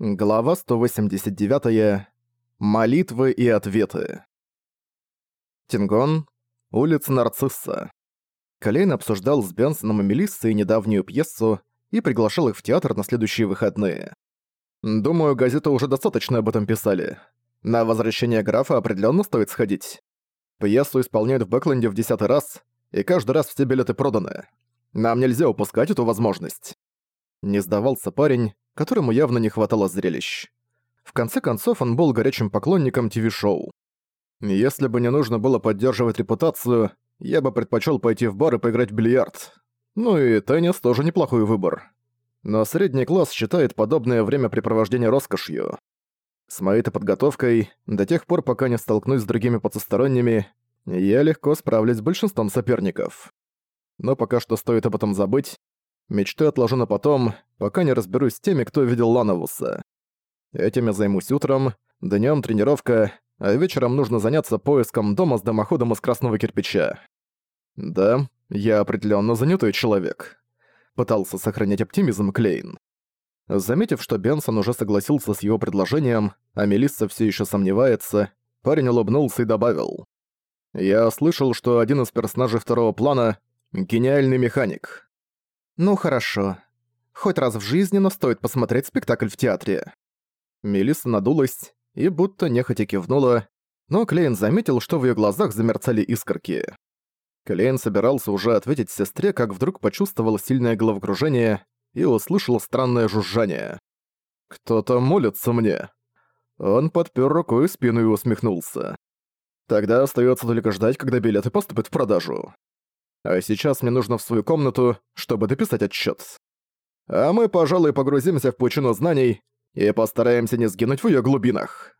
Глава 189. Молитвы и ответы. Тингон. Улица Нарцисса. Колейн обсуждал с Бенсоном и Мелиссой недавнюю пьесу и приглашал их в театр на следующие выходные. Думаю, газеты уже достаточно об этом писали. На возвращение графа определенно стоит сходить. Пьесу исполняют в Бэкленде в десятый раз, и каждый раз все билеты проданы. Нам нельзя упускать эту возможность. Не сдавался парень, которому явно не хватало зрелищ. В конце концов, он был горячим поклонником ТВ-шоу. Если бы не нужно было поддерживать репутацию, я бы предпочел пойти в бар и поиграть в бильярд. Ну и теннис тоже неплохой выбор. Но средний класс считает подобное времяпрепровождение роскошью. С моей-то подготовкой, до тех пор, пока не столкнусь с другими подсосторонними, я легко справлюсь с большинством соперников. Но пока что стоит об этом забыть, Мечты отложу на потом, пока не разберусь с теми, кто видел Лановуса. Этим я займусь утром, днём тренировка, а вечером нужно заняться поиском дома с дымоходом из красного кирпича. Да, я определённо занятый человек. Пытался сохранять оптимизм Клейн. Заметив, что Бенсон уже согласился с его предложением, а Мелисса всё ещё сомневается, парень улыбнулся и добавил. «Я слышал, что один из персонажей второго плана — гениальный механик. «Ну хорошо. Хоть раз в жизни, но стоит посмотреть спектакль в театре». Мелисса надулась и будто нехотя кивнула, но Клейн заметил, что в её глазах замерцали искорки. Клейн собирался уже ответить сестре, как вдруг почувствовал сильное головокружение и услышал странное жужжание. «Кто-то молится мне». Он подпёр рукой спину и усмехнулся. «Тогда остаётся только ждать, когда билеты поступят в продажу. А сейчас мне нужно в свою комнату, чтобы дописать отчет. А мы, пожалуй, погрузимся в пучину знаний и постараемся не сгинуть в ее глубинах.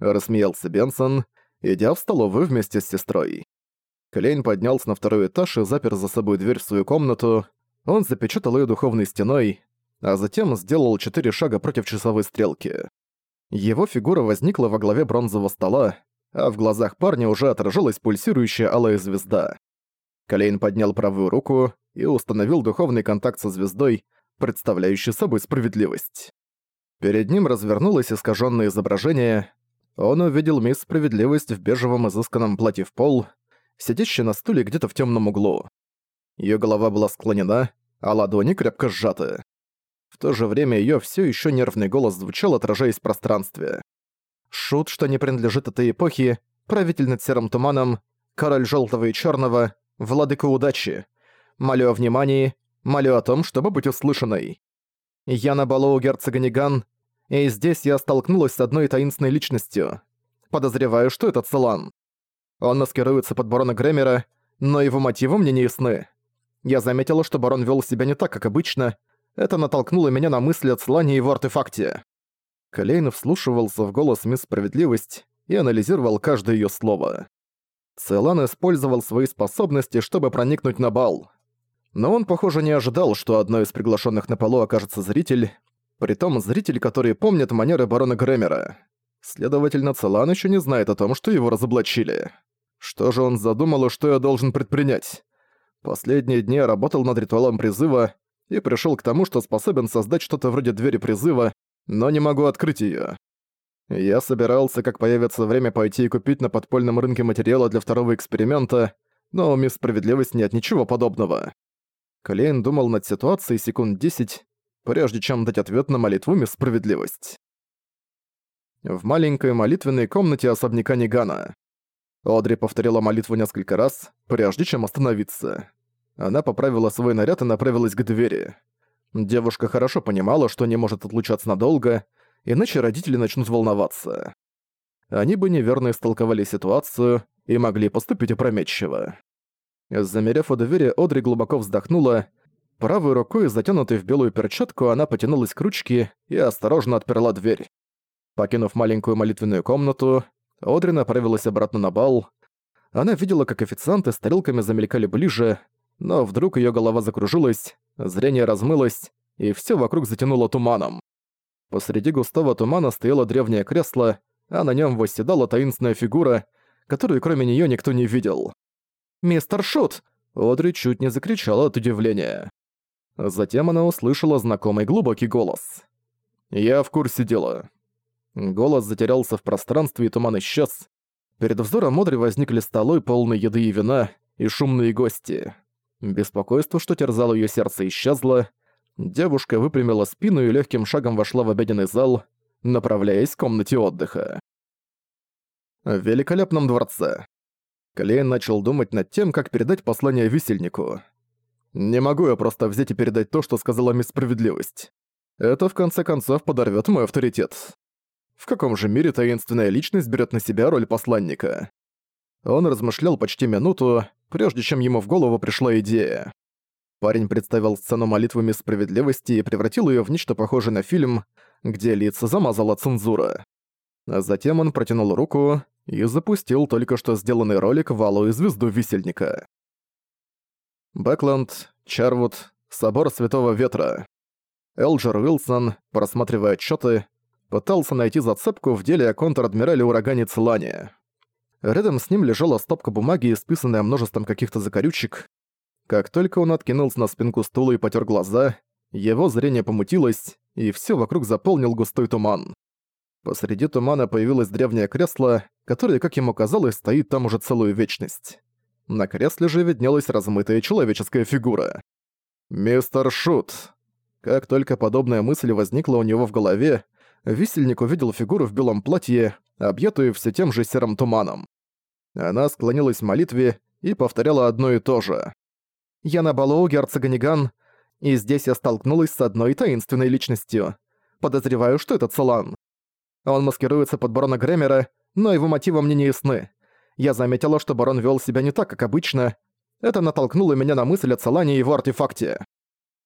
Рассмеялся Бенсон, идя в столовую вместе с сестрой. Клейн поднялся на второй этаж и запер за собой дверь в свою комнату. Он запечатал ее духовной стеной, а затем сделал четыре шага против часовой стрелки. Его фигура возникла во главе бронзового стола, а в глазах парня уже отражалась пульсирующая алая звезда. Калейн поднял правую руку и установил духовный контакт со звездой, представляющей собой справедливость. Перед ним развернулось искаженное изображение. Он увидел мисс Справедливость в бежевом изысканном платье в пол, сидящей на стуле где-то в темном углу. Ее голова была склонена, а ладони крепко сжаты. В то же время ее все еще нервный голос звучал, отражаясь в пространстве. Шут, что не принадлежит этой эпохе, правитель над серым туманом, король желтого и черного, Владыка удачи. Молю о внимании, молю о том, чтобы быть услышанной. Я на балу у герцога Ниган, и здесь я столкнулась с одной таинственной личностью. Подозреваю, что это Целан. Он маскируется под барона Грэмера, но его мотивы мне не ясны. Я заметила, что барон вел себя не так, как обычно. Это натолкнуло меня на мысли о Целане и его артефакте. Колейн вслушивался в голос мисс Справедливость и анализировал каждое ее слово. Целан использовал свои способности, чтобы проникнуть на бал. Но он, похоже, не ожидал, что одной из приглашенных на полу окажется зритель, притом зритель, который помнит манеры барона Грэмера. Следовательно, Целан еще не знает о том, что его разоблачили. Что же он задумал и что я должен предпринять? Последние дни я работал над ритуалом призыва и пришел к тому, что способен создать что-то вроде двери призыва, но не могу открыть ее. Я собирался, как появится время, пойти и купить на подпольном рынке материала для второго эксперимента, но у мисс Справедливость нет ничего подобного. Клейн думал над ситуацией секунд 10, прежде чем дать ответ на молитву мисс Справедливость. В маленькой молитвенной комнате особняка Нигана. Одри повторила молитву несколько раз, прежде чем остановиться. Она поправила свой наряд и направилась к двери. Девушка хорошо понимала, что не может отлучаться надолго, иначе родители начнут волноваться. Они бы неверно истолковали ситуацию и могли поступить опрометчиво. Замерев у двери, Одри глубоко вздохнула. Правой рукой, затянутой в белую перчатку, она потянулась к ручке и осторожно отперла дверь. Покинув маленькую молитвенную комнату, Одри направилась обратно на бал. Она видела, как официанты с тарелками замелькали ближе, но вдруг ее голова закружилась, зрение размылось, и все вокруг затянуло туманом. Посреди густого тумана стояло древнее кресло, а на нем восседала таинственная фигура, которую кроме нее никто не видел. «Мистер Шут!» Одри чуть не закричала от удивления. Затем она услышала знакомый глубокий голос. «Я в курсе дела». Голос затерялся в пространстве, и туман исчез. Перед взором Модри возникли столы, полные еды и вина, и шумные гости. Беспокойство, что терзало её сердце, исчезло. Девушка выпрямила спину и лёгким шагом вошла в обеденный зал, направляясь к комнате отдыха. В великолепном дворце. Клейн начал думать над тем, как передать послание висельнику. «Не могу я просто взять и передать то, что сказала мисс Справедливость. Это в конце концов подорвёт мой авторитет. В каком же мире таинственная личность берет на себя роль посланника? Он размышлял почти минуту, прежде чем ему в голову пришла идея. Парень представил сцену молитвами справедливости и превратил ее в нечто похожее на фильм, где лица замазала цензура. А затем он протянул руку и запустил только что сделанный ролик в алую звезду висельника. Бэкленд, Чарвуд, Собор Святого Ветра. Элджер Уилсон, просматривая отчеты, пытался найти зацепку в деле о контр-адмирале урагане Целане. Рядом с ним лежала стопка бумаги, исписанная множеством каких-то закорючек. Как только он откинулся на спинку стула и потер глаза, его зрение помутилось, и все вокруг заполнил густой туман. Посреди тумана появилось древнее кресло, которое, как ему казалось, стоит там уже целую вечность. На кресле же виднелась размытая человеческая фигура. «Мистер Шут!» Как только подобная мысль возникла у него в голове, висельник увидел фигуру в белом платье, объятую все тем же серым туманом. Она склонилась в молитве и повторяла одно и то же. «Я на балу герцога Ниган, и здесь я столкнулась с одной таинственной личностью. Подозреваю, что это Целан. Он маскируется под барона Грэмера, но его мотивы мне не ясны. Я заметила, что барон вел себя не так, как обычно. Это натолкнуло меня на мысль о Целане и его артефакте».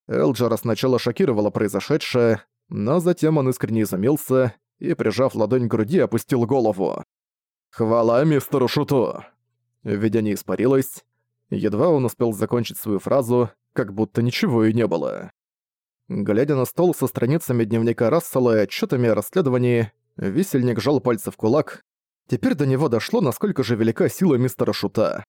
Элджера сначала шокировало произошедшее, но затем он искренне изумился и, прижав ладонь к груди, опустил голову. «Хвала мистеру Шуту!» Видение испарилось. Едва он успел закончить свою фразу, как будто ничего и не было. Глядя на стол со страницами дневника Рассела и отчетами о расследовании, висельник жал пальцы в кулак. Теперь до него дошло, насколько же велика сила мистера Шута.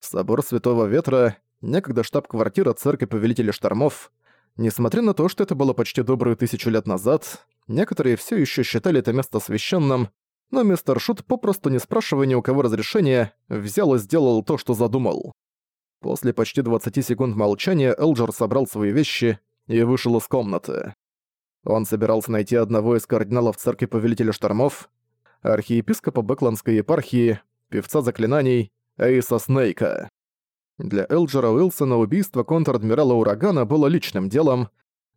Собор Святого Ветра, некогда штаб-квартира Церкви Повелителя Штормов, Несмотря на то, что это было почти добрую тысячу лет назад, некоторые все еще считали это место священным, но мистер Шут, попросту не спрашивая ни у кого разрешения, взял и сделал то, что задумал. После почти 20 секунд молчания Элджер собрал свои вещи и вышел из комнаты. Он собирался найти одного из кардиналов Церкви Повелителя Штормов, архиепископа Бэкландской епархии, певца заклинаний Эйса Снейка. Для Элджера Уилсона убийство контр-адмирала Урагана было личным делом,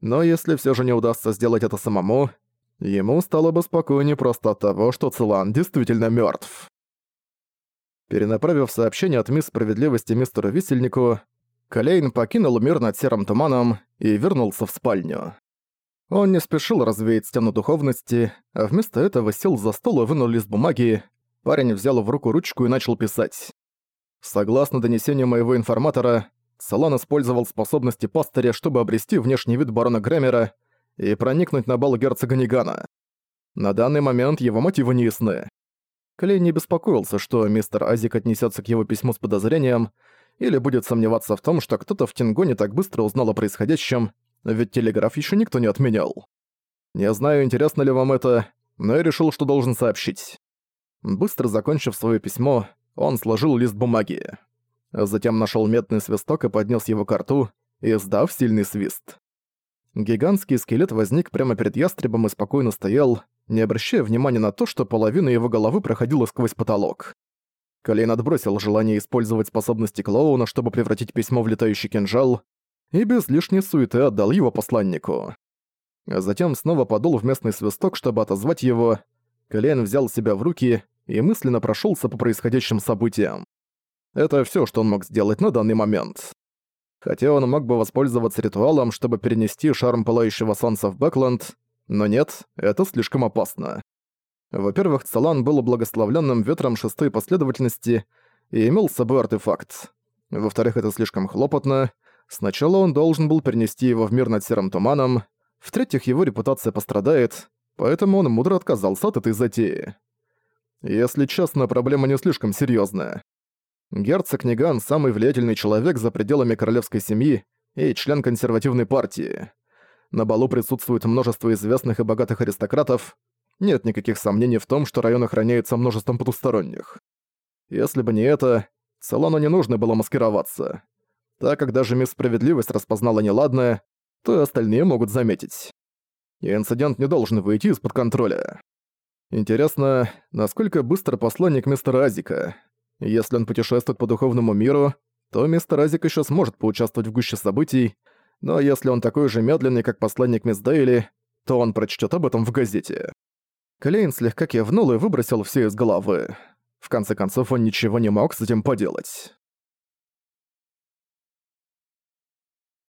но если все же не удастся сделать это самому, ему стало бы спокойнее просто от того, что Целан действительно мертв. Перенаправив сообщение от мисс Справедливости мистеру Висельнику, Калейн покинул мир над серым туманом и вернулся в спальню. Он не спешил развеять стену духовности, а вместо этого сел за стол и вынул лист бумаги. Парень взял в руку ручку и начал писать. Согласно донесению моего информатора, Салан использовал способности пастыря, чтобы обрести внешний вид барона Грэмера и проникнуть на бал герцога Нигана. На данный момент его мотивы не ясны. Клей не беспокоился, что мистер Азик отнесется к его письму с подозрением или будет сомневаться в том, что кто-то в Тингоне так быстро узнал о происходящем, ведь телеграф еще никто не отменял. Не знаю, интересно ли вам это, но я решил, что должен сообщить. Быстро закончив свое письмо, он сложил лист бумаги. Затем нашел медный свисток и поднес его к рту, издав сильный свист. Гигантский скелет возник прямо перед ястребом и спокойно стоял, не обращая внимания на то, что половина его головы проходила сквозь потолок. Колейн отбросил желание использовать способности клоуна, чтобы превратить письмо в летающий кинжал, и без лишней суеты отдал его посланнику. затем снова подул в местный свисток, чтобы отозвать его. Колейн взял себя в руки и мысленно прошелся по происходящим событиям. Это все, что он мог сделать на данный момент. Хотя он мог бы воспользоваться ритуалом, чтобы перенести шарм пылающего солнца в Бэкленд, но нет, это слишком опасно. Во-первых, Цалан был благословленным ветром шестой последовательности и имел с собой артефакт. Во-вторых, это слишком хлопотно. Сначала он должен был перенести его в мир над серым туманом. В-третьих, его репутация пострадает, поэтому он мудро отказался от этой затеи. Если честно, проблема не слишком серьезная. Герцог Ниган – самый влиятельный человек за пределами королевской семьи и член консервативной партии. На балу присутствует множество известных и богатых аристократов. Нет никаких сомнений в том, что район охраняется множеством потусторонних. Если бы не это, салону не нужно было маскироваться. Так как даже мисс Справедливость распознала неладное, то и остальные могут заметить. И инцидент не должен выйти из-под контроля. Интересно, насколько быстро посланник мистера Азика? Если он путешествует по духовному миру, то мистер Азик еще сможет поучаствовать в гуще событий, но если он такой же медленный, как посланник мисс Дейли, то он прочтет об этом в газете. Клейн слегка кивнул и выбросил все из головы. В конце концов, он ничего не мог с этим поделать.